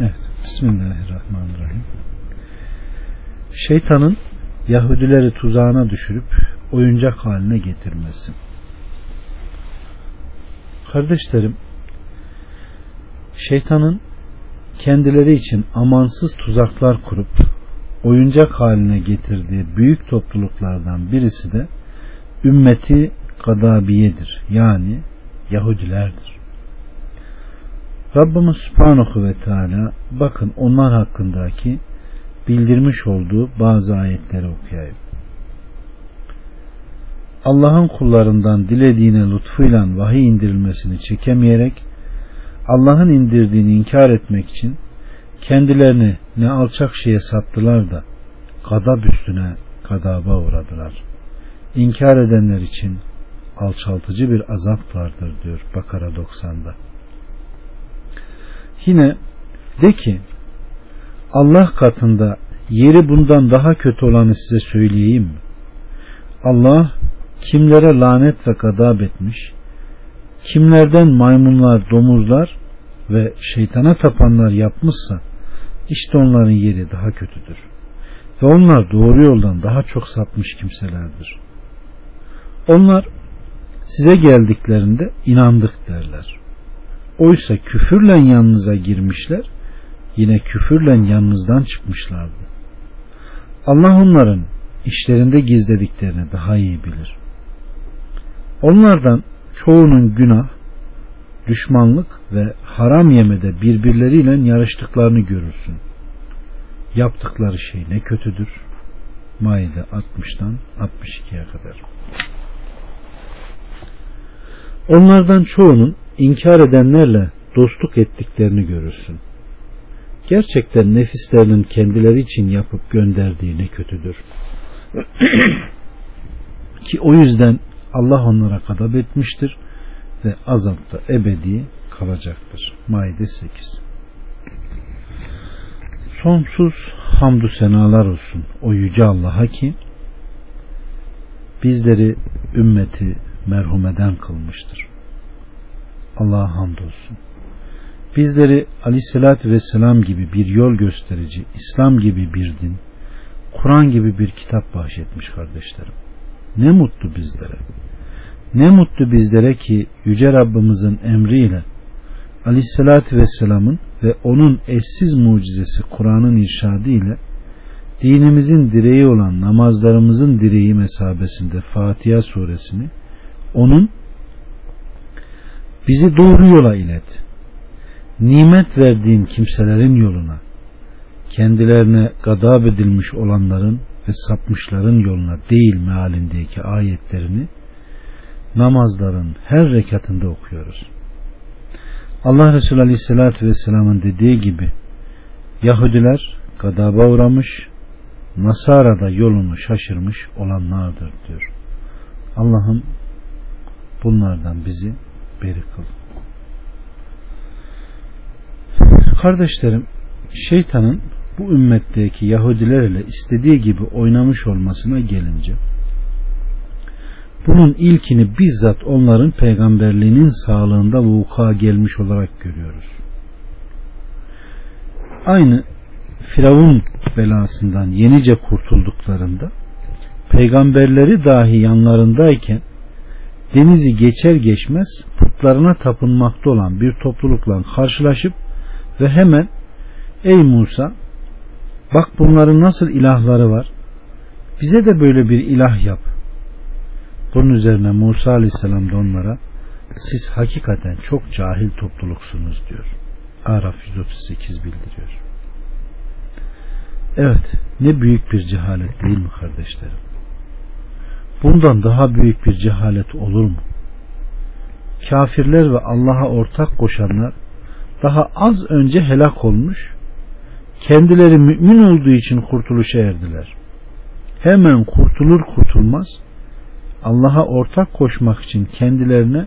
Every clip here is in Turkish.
Evet. Bismillahirrahmanirrahim. Şeytanın Yahudileri tuzağına düşürüp oyuncak haline getirmesi. Kardeşlerim, şeytanın kendileri için amansız tuzaklar kurup oyuncak haline getirdiği büyük topluluklardan birisi de ümmeti Gadabiyedir. Yani Yahudilerdir. Rabbimiz Subhanahu ve Teala bakın onlar hakkındaki bildirmiş olduğu bazı ayetleri okuyayım. Allah'ın kullarından dilediğine lütfuyla vahiy indirilmesini çekemeyerek Allah'ın indirdiğini inkar etmek için kendilerini ne alçak şeye sattılar da gadab üstüne gadaba uğradılar. İnkar edenler için alçaltıcı bir azap vardır diyor Bakara 90'da. Yine de ki Allah katında yeri bundan daha kötü olanı size söyleyeyim mi? Allah kimlere lanet ve gadab etmiş, kimlerden maymunlar, domuzlar ve şeytana tapanlar yapmışsa işte onların yeri daha kötüdür. Ve onlar doğru yoldan daha çok sapmış kimselerdir. Onlar size geldiklerinde inandık derler. Oysa küfürle yanınıza girmişler, yine küfürle yanınızdan çıkmışlardı. Allah onların işlerinde gizlediklerini daha iyi bilir. Onlardan çoğunun günah, düşmanlık ve haram yemede birbirleriyle yarıştıklarını görürsün. Yaptıkları şey ne kötüdür. Maide 60'dan 62'ye kadar. Onlardan çoğunun inkar edenlerle dostluk ettiklerini görürsün. Gerçekten nefislerinin kendileri için yapıp gönderdiği ne kötüdür. Ki o yüzden Allah onlara kadap etmiştir ve azapta ebedi kalacaktır. Maide 8 Sonsuz hamdü senalar olsun o yüce Allah'a ki bizleri ümmeti merhumeden kılmıştır. Allah'a hamdolsun. Bizleri aleyhissalatü vesselam gibi bir yol gösterici, İslam gibi bir din, Kur'an gibi bir kitap bahşetmiş kardeşlerim. Ne mutlu bizlere. Ne mutlu bizlere ki Yüce Rabbimizin emriyle Aleyhisselatü Vesselam'ın ve onun eşsiz mucizesi Kur'an'ın irşadı ile dinimizin direği olan namazlarımızın direği mesabesinde Fatiha suresini onun bizi doğru yola ilet. Nimet verdiğin kimselerin yoluna, kendilerine gadab edilmiş olanların ve sapmışların yoluna değil mealindeki ayetlerini namazların her rekatında okuyoruz. Allah Resulü Aleyhisselatü Vesselam'ın dediği gibi Yahudiler gadaba uğramış, Nasara da yolunu şaşırmış olanlardır diyor. Allah'ım bunlardan bizi beri kıl. Kardeşlerim, şeytanın bu ümmetteki Yahudiler ile istediği gibi oynamış olmasına gelince bunun ilkini bizzat onların peygamberliğinin sağlığında vuku'a gelmiş olarak görüyoruz. Aynı Firavun belasından yenice kurtulduklarında peygamberleri dahi yanlarındayken denizi geçer geçmez putlarına tapınmakta olan bir toplulukla karşılaşıp ve hemen ey Musa bak bunların nasıl ilahları var. Bize de böyle bir ilah yap. Bunun üzerine Musa aleyhisselam da onlara siz hakikaten çok cahil topluluksunuz. diyor. Araf 138 bildiriyor. Evet ne büyük bir cehalet değil mi kardeşlerim bundan daha büyük bir cehalet olur mu kafirler ve Allah'a ortak koşanlar daha az önce helak olmuş kendileri mümin olduğu için kurtuluşa erdiler. Hemen kurtulur kurtulmaz Allah'a ortak koşmak için kendilerine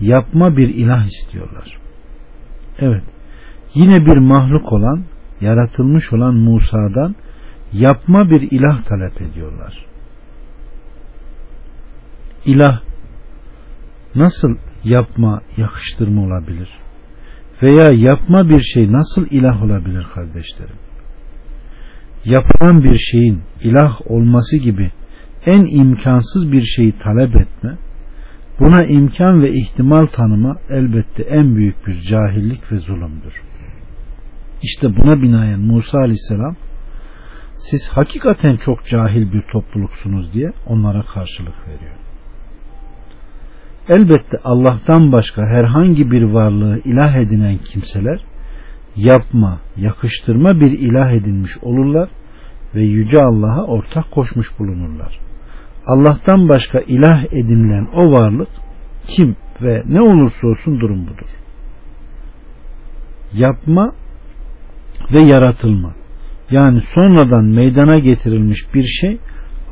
yapma bir ilah istiyorlar. Evet. Yine bir mahluk olan, yaratılmış olan Musa'dan yapma bir ilah talep ediyorlar. İlah nasıl yapma, yakıştırma olabilir? veya yapma bir şey nasıl ilah olabilir kardeşlerim? Yapılan bir şeyin ilah olması gibi en imkansız bir şeyi talep etme, buna imkan ve ihtimal tanıma elbette en büyük bir cahillik ve zulümdür. İşte buna binaen Musa aleyhisselam siz hakikaten çok cahil bir topluluksunuz diye onlara karşılık veriyor. Elbette Allah'tan başka herhangi bir varlığı ilah edinen kimseler yapma, yakıştırma bir ilah edinmiş olurlar ve Yüce Allah'a ortak koşmuş bulunurlar. Allah'tan başka ilah edinilen o varlık kim ve ne olursa olsun durum budur. Yapma ve yaratılma yani sonradan meydana getirilmiş bir şey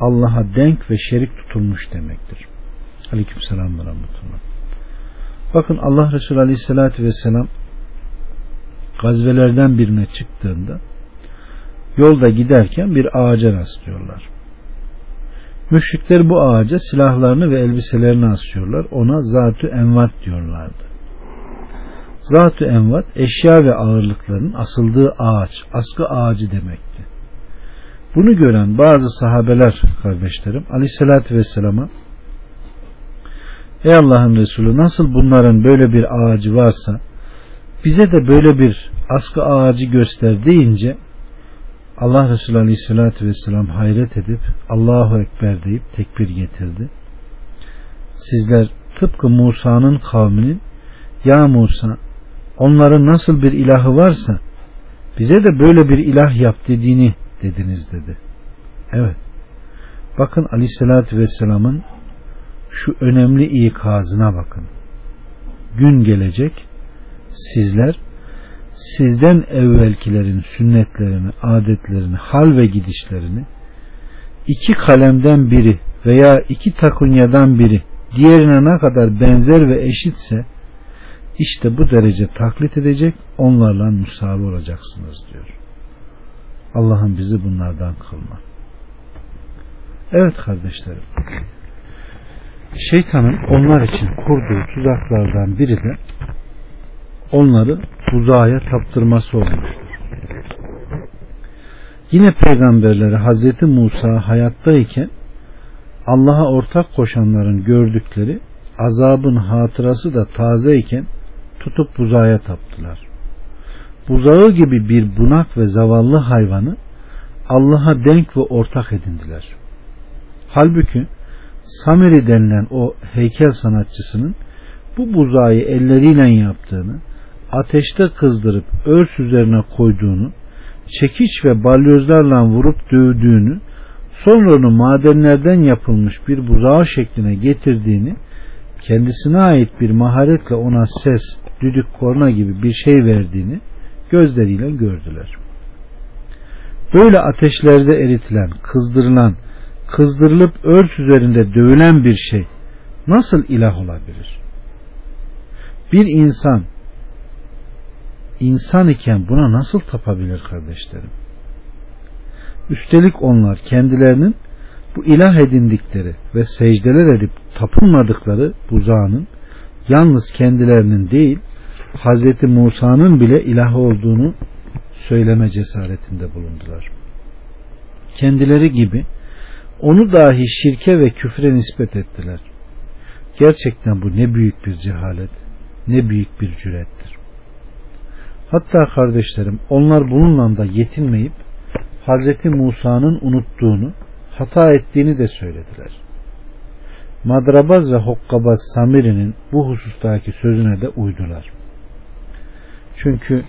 Allah'a denk ve şerik tutulmuş demektir. Aleyküm selam ve rahmetullah. Bakın Allah Resulü Aleyhisselatü Vesselam gazvelerden birine çıktığında yolda giderken bir ağaca rastlıyorlar. Müşrikler bu ağaca silahlarını ve elbiselerini asıyorlar. Ona zatü envat diyorlardı. Zatü envat eşya ve ağırlıkların asıldığı ağaç, askı ağacı demekti. Bunu gören bazı sahabeler kardeşlerim aleyhissalatü vesselama Ey Allah'ın Resulü nasıl bunların böyle bir ağacı varsa bize de böyle bir askı ağacı göster deyince Allah Resulü Aleyhisselatü Vesselam hayret edip Allahu Ekber deyip tekbir getirdi. Sizler tıpkı Musa'nın kavminin Ya Musa onların nasıl bir ilahı varsa bize de böyle bir ilah yap dediğini dediniz dedi. Evet. Bakın Aleyhisselatü Vesselam'ın şu önemli ikazına bakın. Gün gelecek sizler sizden evvelkilerin sünnetlerini, adetlerini, hal ve gidişlerini iki kalemden biri veya iki takunyadan biri diğerine ne kadar benzer ve eşitse işte bu derece taklit edecek onlarla musavi olacaksınız diyor. Allah'ım bizi bunlardan kılma. Evet kardeşlerim. Şeytanın onlar için kurduğu tuzaklardan biri de onları buzağa taptırması olmuştur. Yine peygamberleri Hazreti Musa hayattayken Allah'a ortak koşanların gördükleri azabın hatırası da tazeyken tutup buzağa taptılar. Buzağı gibi bir bunak ve zavallı hayvanı Allah'a denk ve ortak edindiler. Halbuki Samiri denilen o heykel sanatçısının bu buzağı elleriyle yaptığını ateşte kızdırıp örs üzerine koyduğunu, çekiç ve balyozlarla vurup dövdüğünü, sonra onu madenlerden yapılmış bir buzağı şekline getirdiğini, kendisine ait bir maharetle ona ses, düdük korna gibi bir şey verdiğini gözleriyle gördüler. Böyle ateşlerde eritilen, kızdırılan, kızdırılıp örs üzerinde dövülen bir şey nasıl ilah olabilir? Bir insan insan iken buna nasıl tapabilir kardeşlerim? Üstelik onlar kendilerinin bu ilah edindikleri ve secdeler edip tapınmadıkları buzağının yalnız kendilerinin değil Hz. Musa'nın bile ilah olduğunu söyleme cesaretinde bulundular. Kendileri gibi onu dahi şirke ve küfre nispet ettiler. Gerçekten bu ne büyük bir cehalet, ne büyük bir cürettir. Hatta kardeşlerim onlar bununla da yetinmeyip Hz. Musa'nın unuttuğunu, hata ettiğini de söylediler. Madrabaz ve Hokkabaz Samiri'nin bu husustaki sözüne de uydular. Çünkü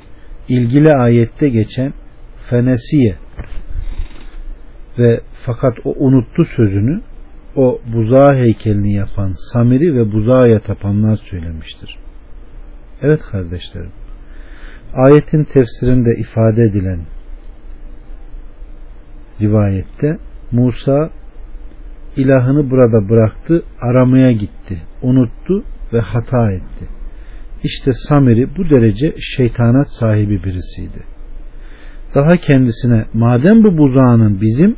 ilgili ayette geçen fenesiye ve fakat o unuttu sözünü o buzağı heykelini yapan Samiri ve buzağa tapanlar söylemiştir. Evet kardeşlerim Ayetin tefsirinde ifade edilen rivayette Musa ilahını burada bıraktı, aramaya gitti, unuttu ve hata etti. İşte Samiri bu derece şeytanat sahibi birisiydi. Daha kendisine madem bu buzağının bizim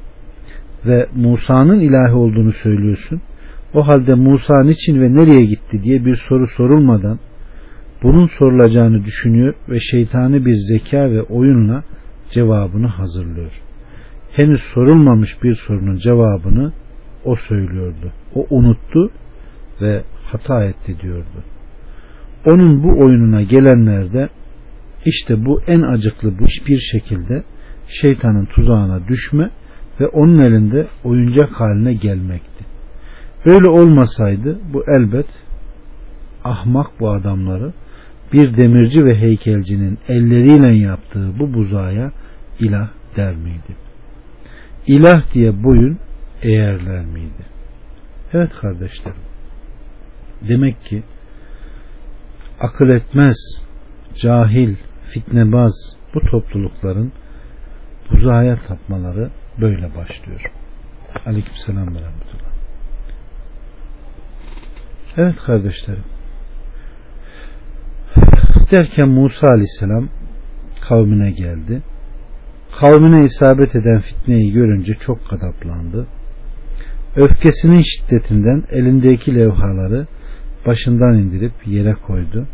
ve Musa'nın ilahi olduğunu söylüyorsun, o halde Musa niçin ve nereye gitti diye bir soru sorulmadan bunun sorulacağını düşünüyor ve şeytani bir zeka ve oyunla cevabını hazırlıyor. Henüz sorulmamış bir sorunun cevabını o söylüyordu. O unuttu ve hata etti diyordu. Onun bu oyununa gelenler de işte bu en acıklı bu bir şekilde şeytanın tuzağına düşme ve onun elinde oyuncak haline gelmekti. Böyle olmasaydı bu elbet ahmak bu adamları bir demirci ve heykelcinin elleriyle yaptığı bu buzaya ilah der miydi? İlah diye boyun eğerler miydi? Evet kardeşlerim. Demek ki akıl etmez, cahil, fitnebaz bu toplulukların buzaya tapmaları böyle başlıyor. Aleykümselam ve rahmetullah. Evet kardeşlerim. Derken Musa aleyhisselam kavmine geldi. Kavmine isabet eden fitneyi görünce çok kadaplandı. Öfkesinin şiddetinden elindeki levhaları başından indirip yere koydu.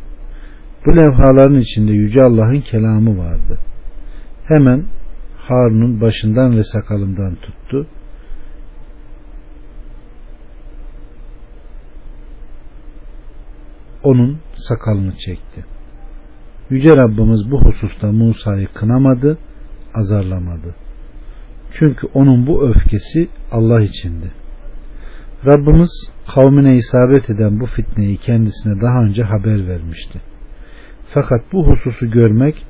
Bu levhaların içinde Yüce Allah'ın kelamı vardı. Hemen Harun'un başından ve sakalından tuttu. Onun sakalını çekti. Yüce Rabbimiz bu hususta Musa'yı kınamadı, azarlamadı. Çünkü onun bu öfkesi Allah içindi. Rabbimiz kavmine isabet eden bu fitneyi kendisine daha önce haber vermişti. Fakat bu hususu görmek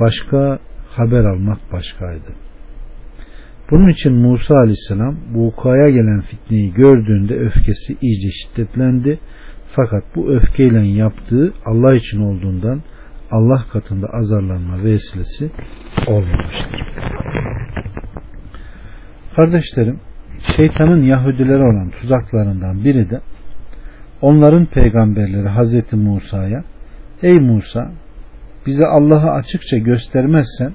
başka, haber almak başkaydı. Bunun için Musa aleyhisselam bu vukuaya gelen fitneyi gördüğünde öfkesi iyice şiddetlendi. Fakat bu öfkeyle yaptığı Allah için olduğundan Allah katında azarlanma vesilesi olmamıştır. Kardeşlerim, şeytanın Yahudilere olan tuzaklarından biri de onların peygamberleri Hazreti Musa'ya Ey Musa bize Allah'ı açıkça göstermezsen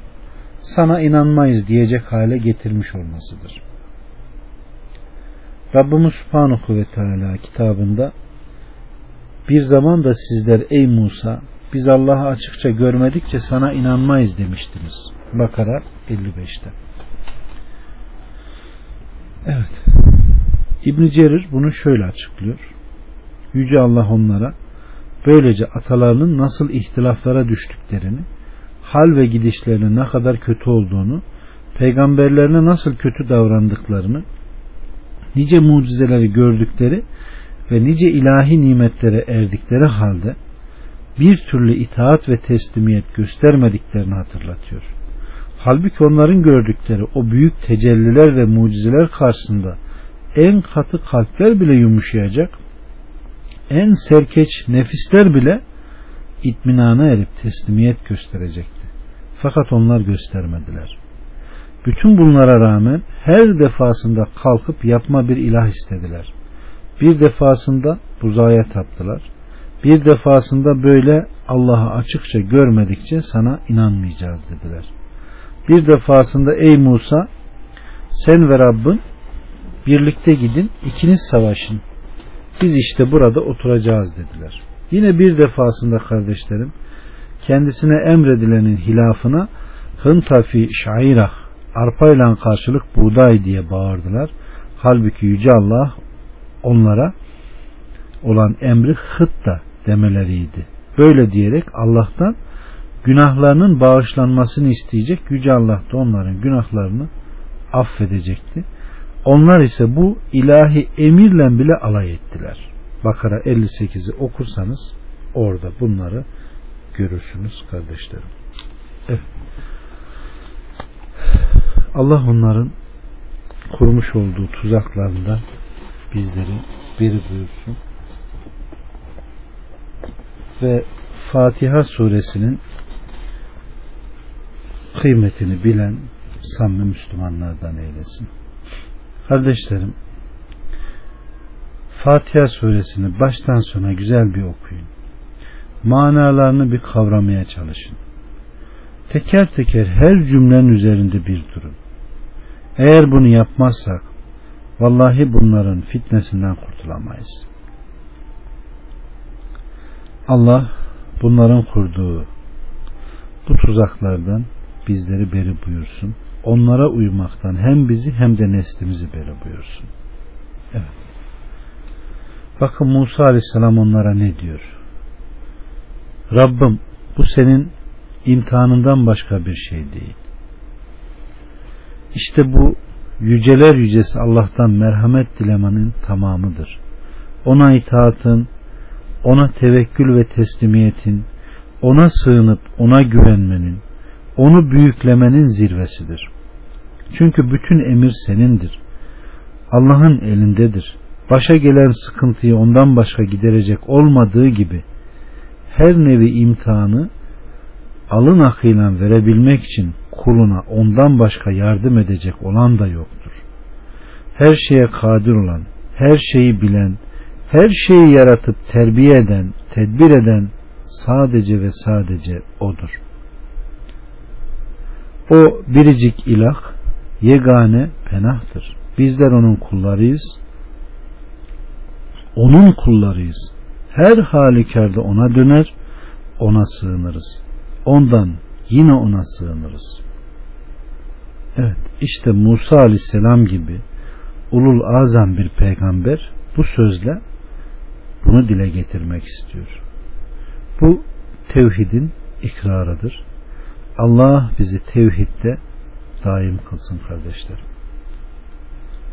sana inanmayız diyecek hale getirmiş olmasıdır. Rabbimiz Subhanahu ve Teala kitabında bir zaman da sizler ey Musa biz Allah'ı açıkça görmedikçe sana inanmayız demiştiniz. Bakara 55'te. Evet. İbn Cerir bunu şöyle açıklıyor. Yüce Allah onlara böylece atalarının nasıl ihtilaflara düştüklerini, hal ve gidişlerinin ne kadar kötü olduğunu, peygamberlerine nasıl kötü davrandıklarını, nice mucizeleri gördükleri ve nice ilahi nimetlere erdikleri halde bir türlü itaat ve teslimiyet göstermediklerini hatırlatıyor. Halbuki onların gördükleri o büyük tecelliler ve mucizeler karşısında en katı kalpler bile yumuşayacak, en serkeç nefisler bile itminana erip teslimiyet gösterecekti. Fakat onlar göstermediler. Bütün bunlara rağmen her defasında kalkıp yapma bir ilah istediler. Bir defasında buzaya taptılar. Bir defasında böyle Allah'ı açıkça görmedikçe sana inanmayacağız dediler. Bir defasında ey Musa sen ve Rabbin birlikte gidin ikiniz savaşın. Biz işte burada oturacağız dediler. Yine bir defasında kardeşlerim kendisine emredilenin hilafına hıntafi şairah arpayla karşılık buğday diye bağırdılar. Halbuki Yüce Allah onlara olan emri hıtta demeleriydi. Böyle diyerek Allah'tan günahlarının bağışlanmasını isteyecek. Yüce Allah da onların günahlarını affedecekti. Onlar ise bu ilahi emirle bile alay ettiler. Bakara 58'i okursanız orada bunları görürsünüz kardeşlerim. Evet. Allah onların kurmuş olduğu tuzaklarından bizleri biri buyursun. Ve Fatiha suresinin kıymetini bilen samimi Müslümanlardan eylesin. Kardeşlerim, Fatiha suresini baştan sona güzel bir okuyun. Manalarını bir kavramaya çalışın. Teker teker her cümlenin üzerinde bir durun. Eğer bunu yapmazsak vallahi bunların fitnesinden kurtulamayız. Allah bunların kurduğu bu tuzaklardan bizleri beri buyursun. Onlara uymaktan hem bizi hem de neslimizi beri buyursun. Evet. Bakın Musa Aleyhisselam onlara ne diyor? Rabbim bu senin imtihanından başka bir şey değil. İşte bu yüceler yücesi Allah'tan merhamet dilemenin tamamıdır. Ona itaatın, ona tevekkül ve teslimiyetin, ona sığınıp ona güvenmenin, onu büyüklemenin zirvesidir. Çünkü bütün emir senindir. Allah'ın elindedir. Başa gelen sıkıntıyı ondan başka giderecek olmadığı gibi her nevi imtihanı alın akıyla verebilmek için kuluna ondan başka yardım edecek olan da yoktur. Her şeye kadir olan, her şeyi bilen, her şeyi yaratıp terbiye eden, tedbir eden sadece ve sadece O'dur. O biricik ilah, yegane penahtır. Bizler O'nun kullarıyız. O'nun kullarıyız. Her halükarda O'na döner, O'na sığınırız. Ondan yine O'na sığınırız. Evet, işte Musa aleyhisselam gibi ulul azam bir peygamber bu sözle bunu dile getirmek istiyor. Bu tevhidin ikrarıdır. Allah bizi tevhidde daim kılsın kardeşlerim.